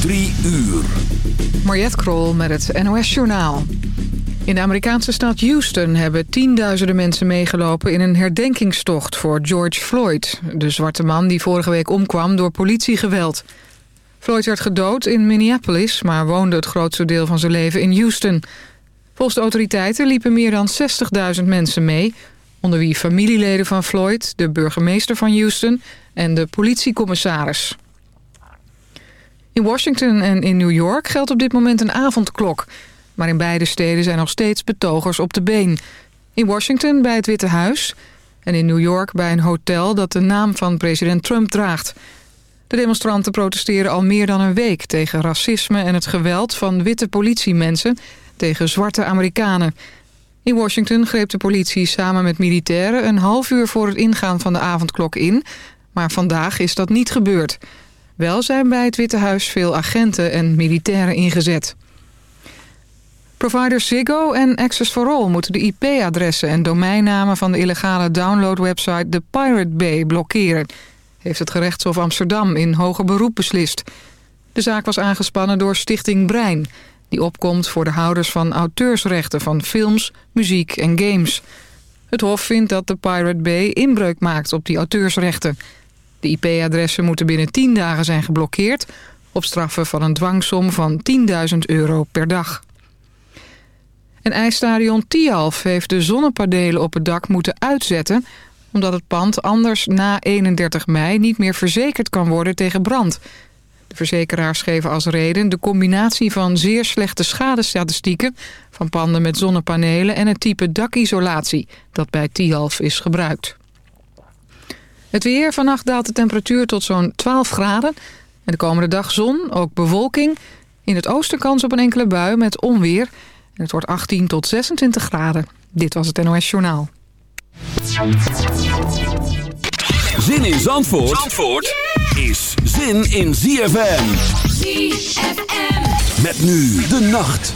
Drie uur. Mariette Krol met het NOS Journaal. In de Amerikaanse stad Houston hebben tienduizenden mensen meegelopen... in een herdenkingstocht voor George Floyd. De zwarte man die vorige week omkwam door politiegeweld. Floyd werd gedood in Minneapolis... maar woonde het grootste deel van zijn leven in Houston. Volgens de autoriteiten liepen meer dan 60.000 mensen mee... onder wie familieleden van Floyd, de burgemeester van Houston... en de politiecommissaris. In Washington en in New York geldt op dit moment een avondklok. Maar in beide steden zijn nog steeds betogers op de been. In Washington bij het Witte Huis en in New York bij een hotel dat de naam van president Trump draagt. De demonstranten protesteren al meer dan een week tegen racisme en het geweld van witte politiemensen tegen zwarte Amerikanen. In Washington greep de politie samen met militairen een half uur voor het ingaan van de avondklok in, maar vandaag is dat niet gebeurd. Wel zijn bij het Witte Huis veel agenten en militairen ingezet. Providers Ziggo en Access for All moeten de IP-adressen en domeinnamen van de illegale downloadwebsite The Pirate Bay blokkeren, heeft het gerechtshof Amsterdam in hoger beroep beslist. De zaak was aangespannen door Stichting Brein, die opkomt voor de houders van auteursrechten van films, muziek en games. Het hof vindt dat de Pirate Bay inbreuk maakt op die auteursrechten. De IP-adressen moeten binnen 10 dagen zijn geblokkeerd... op straffen van een dwangsom van 10.000 euro per dag. En ijsstadion Tialf heeft de zonnepanelen op het dak moeten uitzetten... omdat het pand anders na 31 mei niet meer verzekerd kan worden tegen brand. De verzekeraars geven als reden de combinatie van zeer slechte schadestatistieken... van panden met zonnepanelen en het type dakisolatie dat bij Tialf is gebruikt. Het weer. Vannacht daalt de temperatuur tot zo'n 12 graden. En de komende dag zon, ook bewolking. In het oosten kans op een enkele bui met onweer. En het wordt 18 tot 26 graden. Dit was het NOS Journaal. Zin in Zandvoort, Zandvoort is zin in ZFM. ZFM. Met nu de nacht.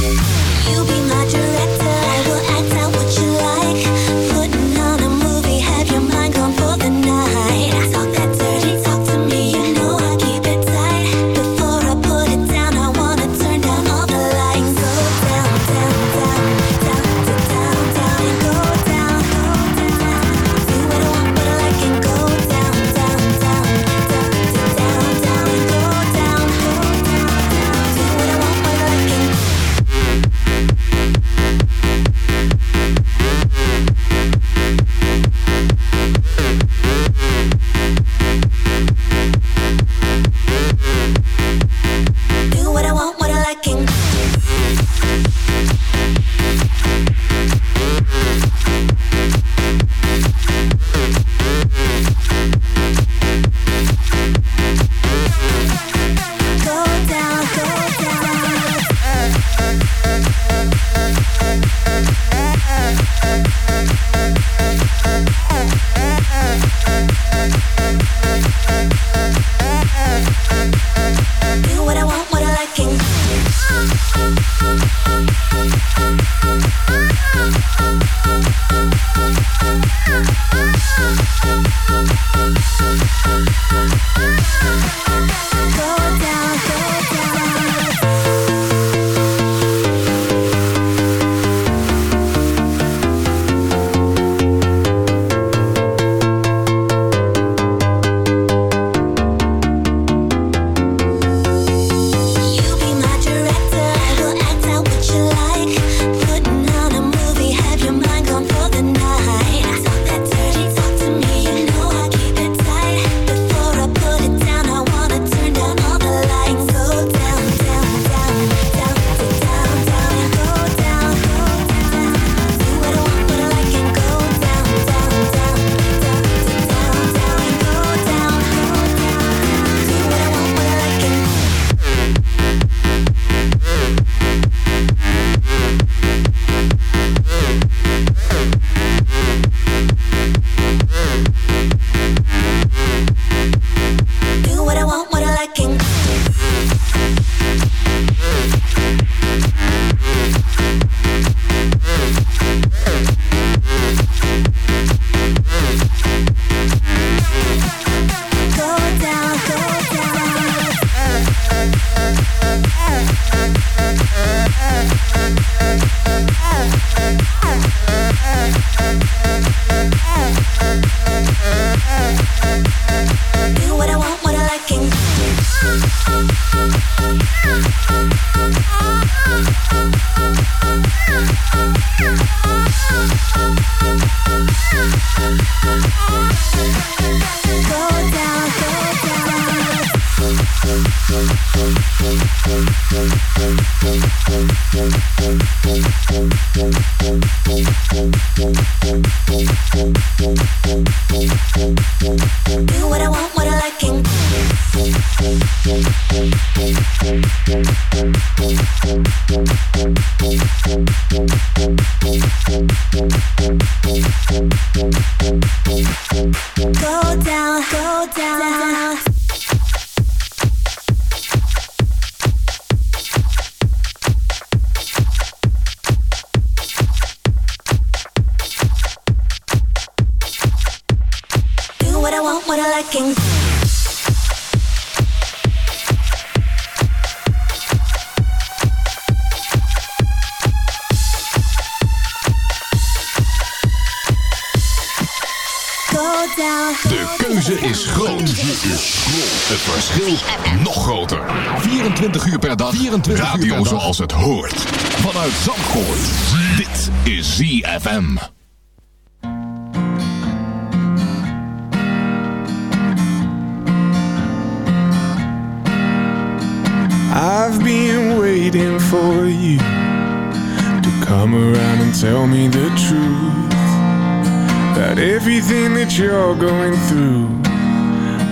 Thank verschil nog groter. 24 uur per dag. 24 Radio uur per dag. zoals het hoort. Vanuit Zandvoort. Dit is ZFM. I've been waiting for you to come around and tell me the truth about everything that you're going through.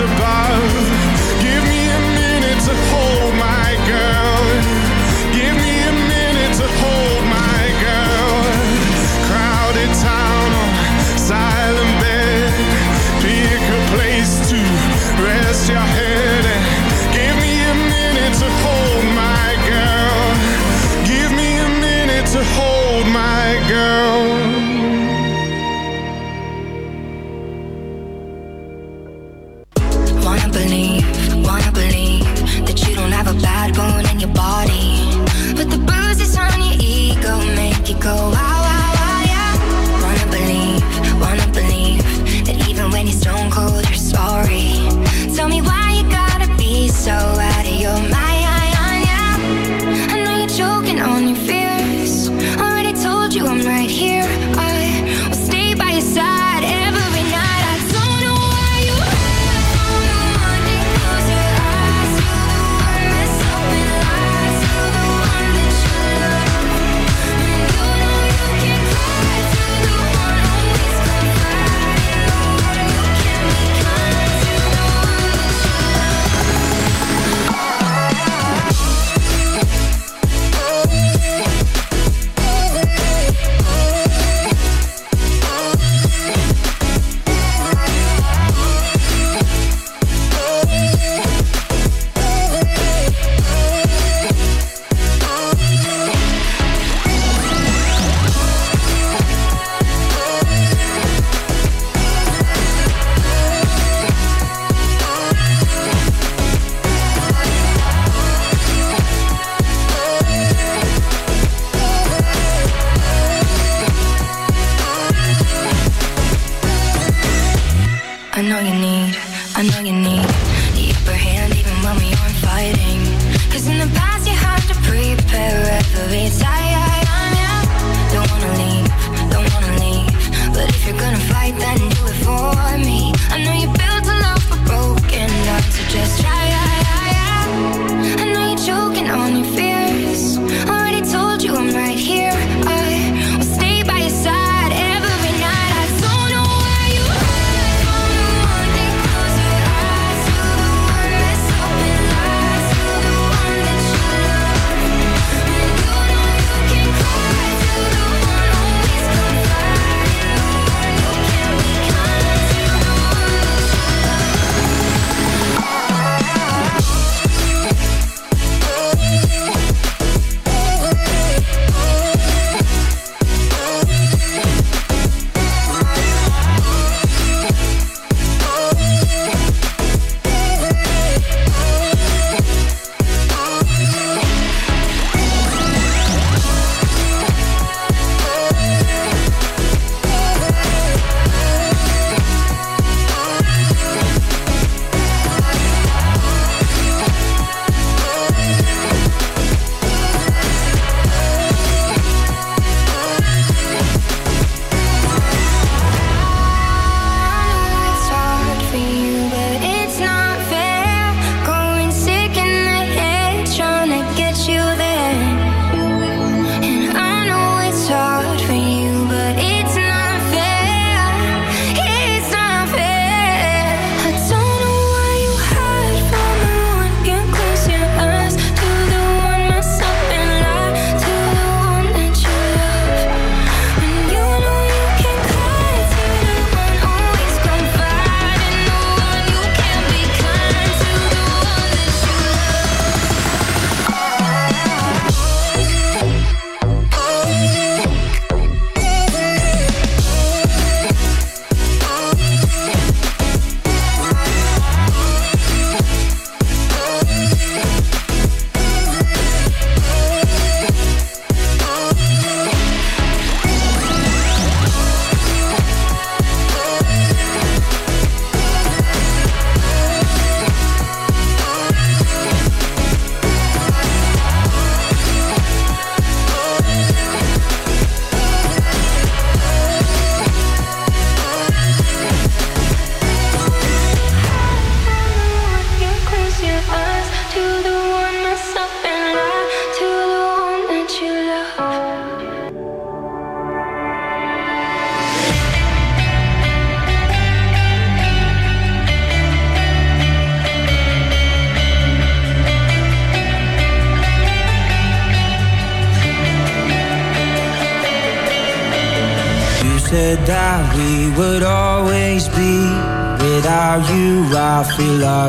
Above.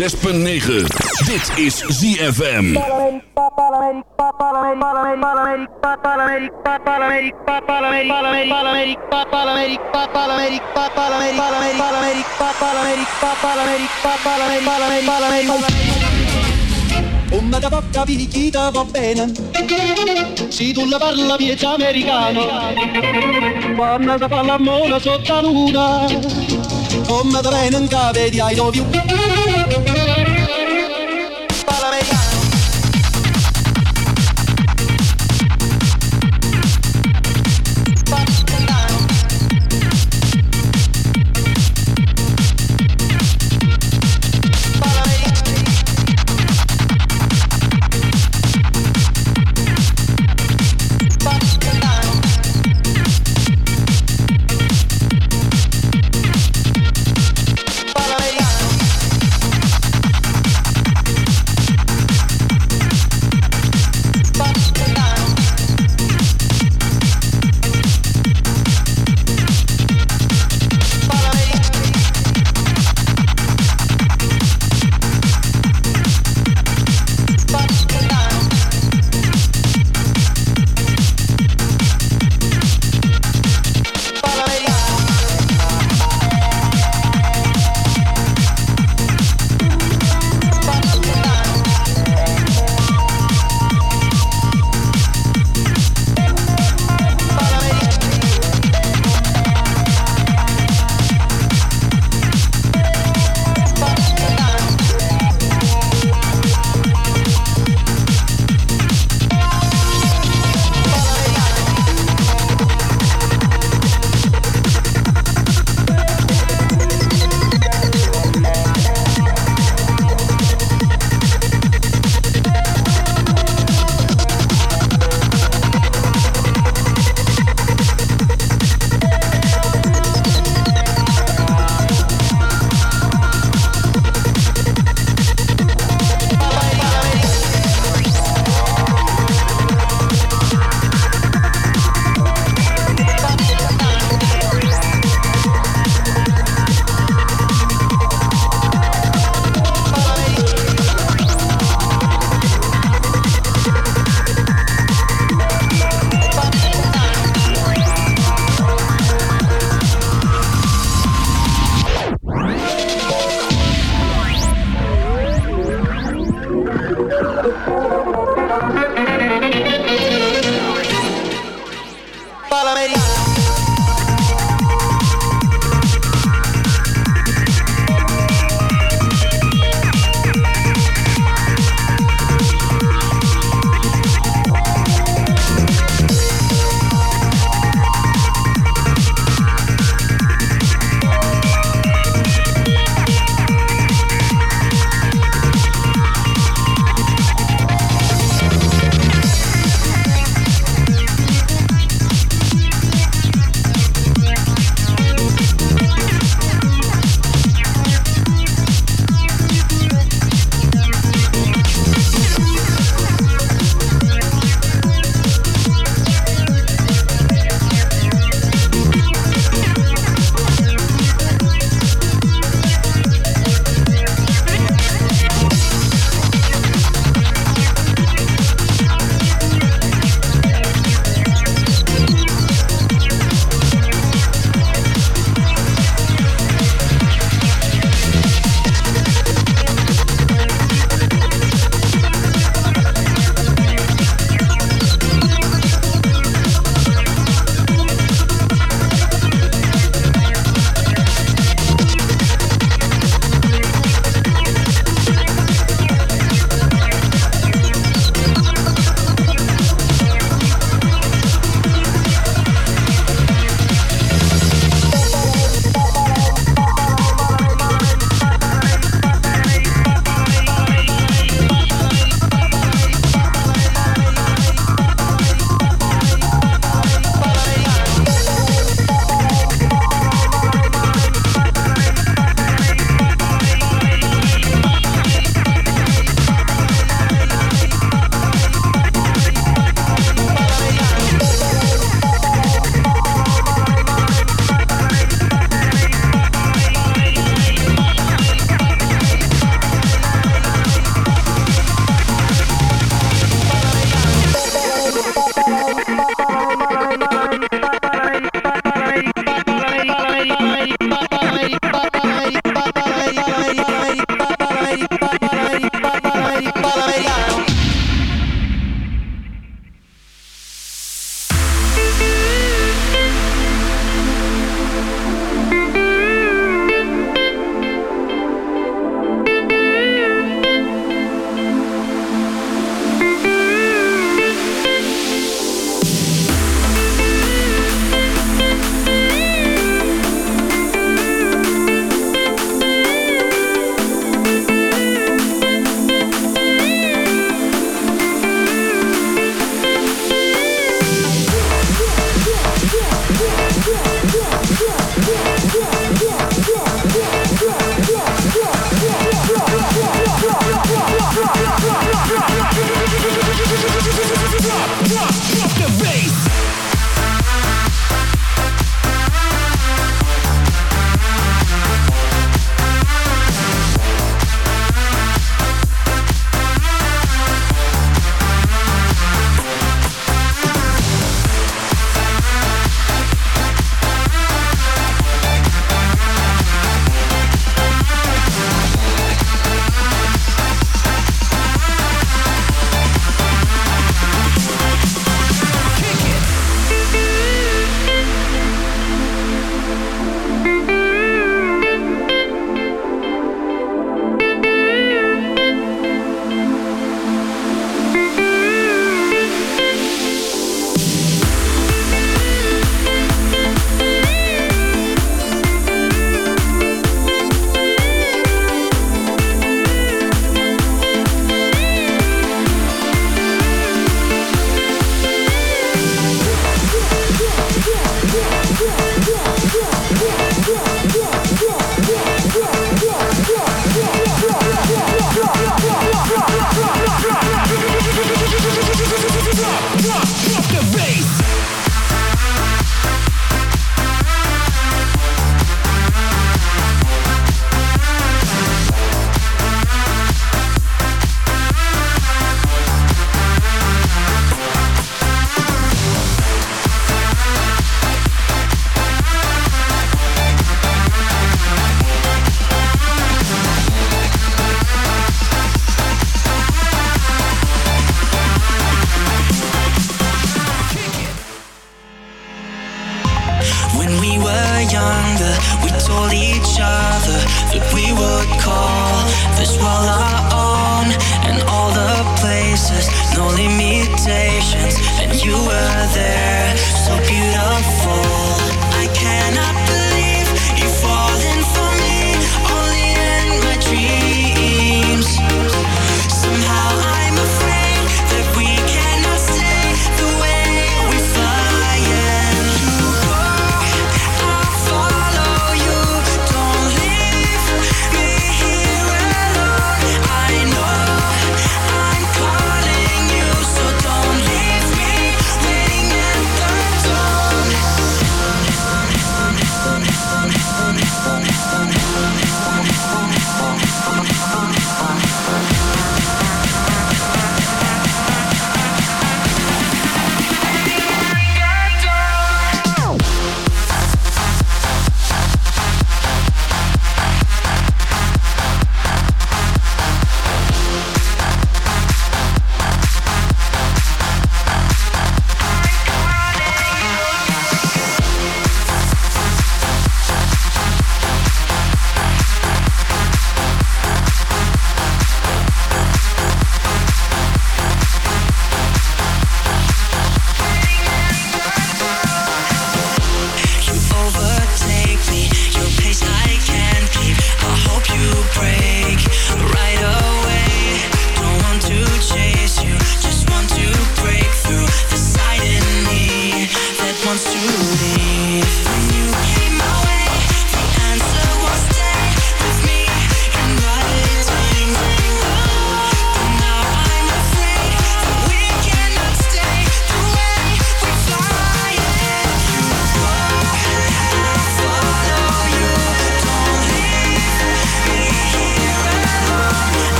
Dit is ZFM. Da bocca picchita va bene Se tu la parla piezza americano. Quando si fa l'amore sotto la luna In cave di I love you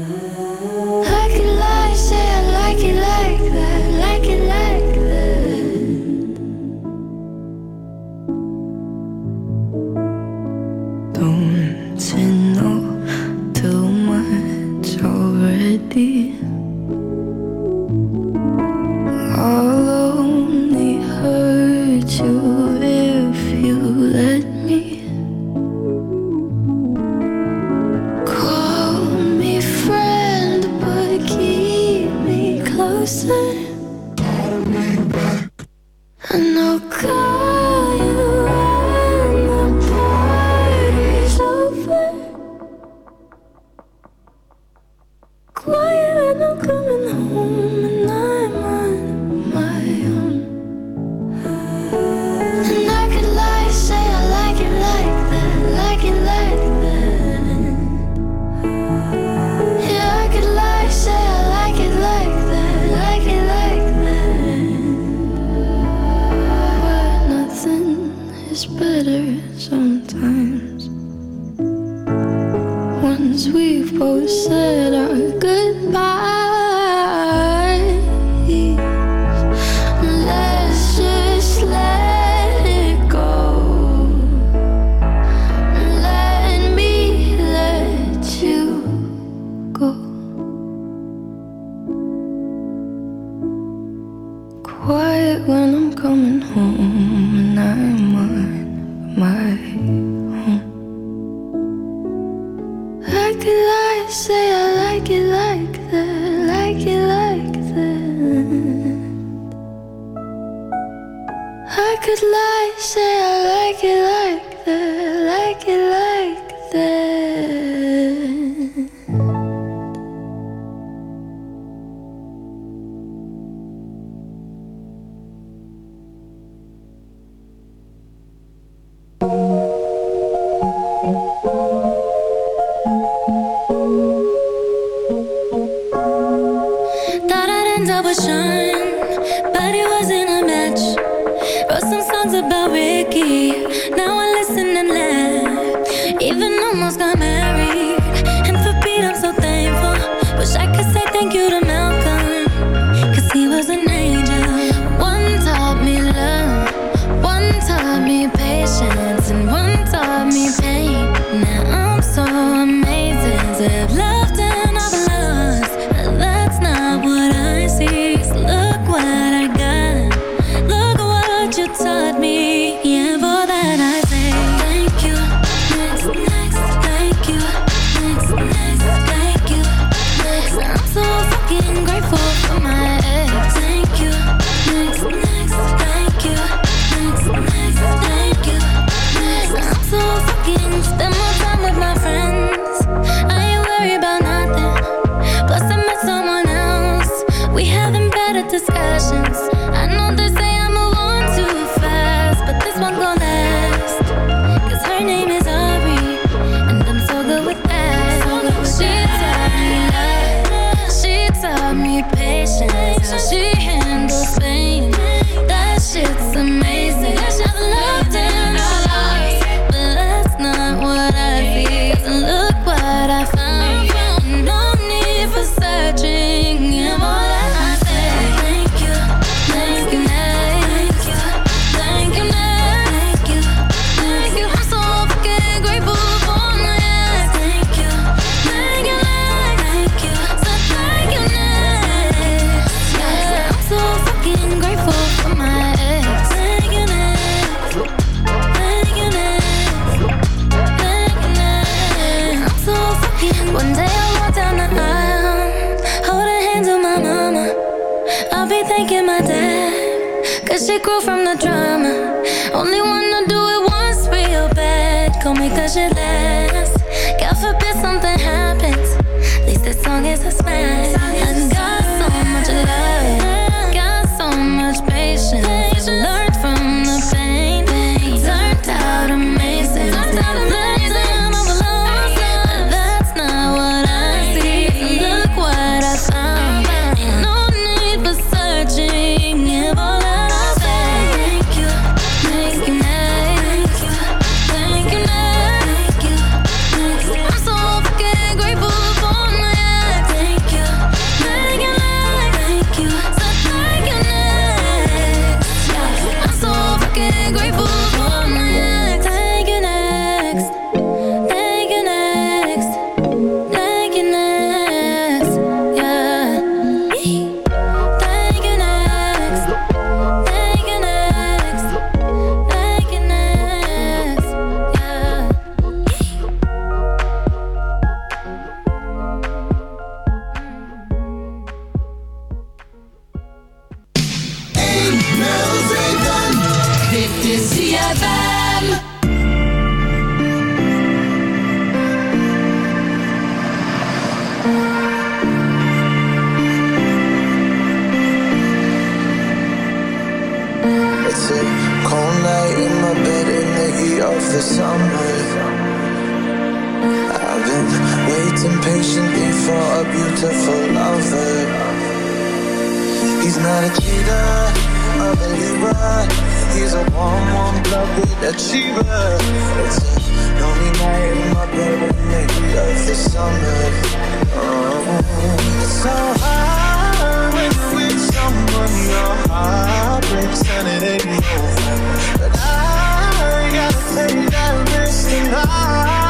Mm-hmm. I say I like it like that, like it like Het is It's a cold night in my bed in the heat of the summer. I've been waiting patiently for a beautiful lover. He's not a cheater, a believer. He's a warm, warm-blooded achiever. It's a lonely night in my bed with me. Love the summer. Oh. So hard when you're with someone, your heart breaks and it ain't over. But I gotta take that risk and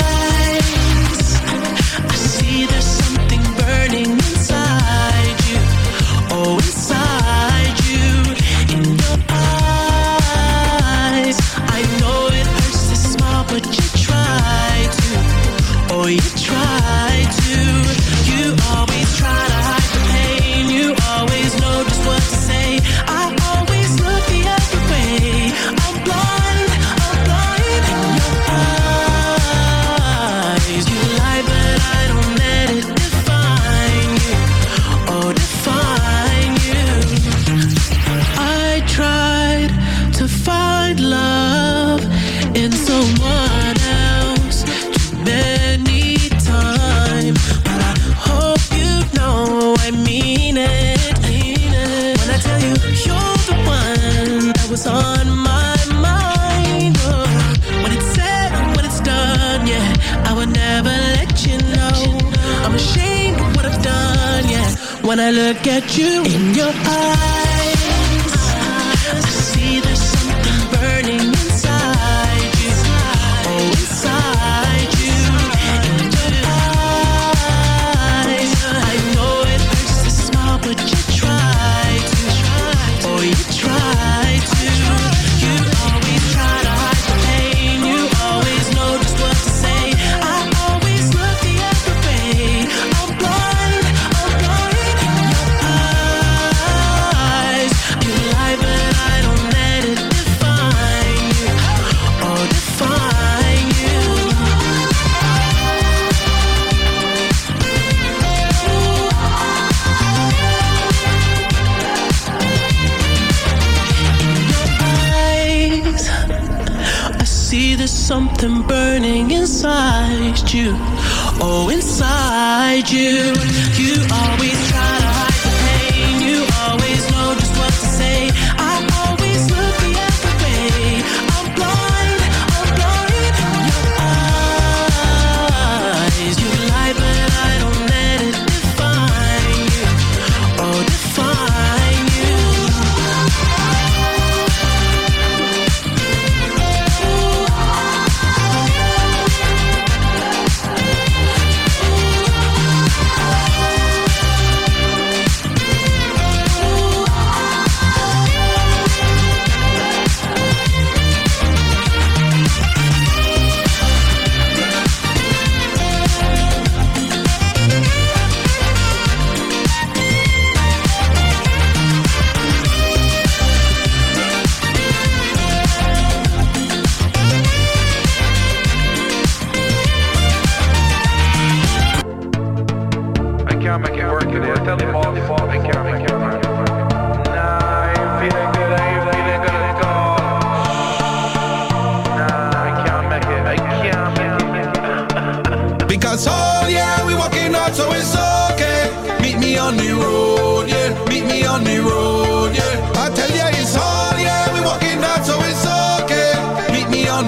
you.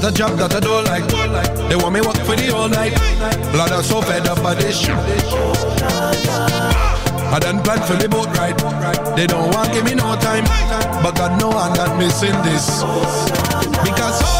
Get a job that I don't like. They want me work for the whole night. Blood, I'm so fed up by this shit. I done planned for the boat ride. They don't want give me no time. But God know I'm not missing this. Because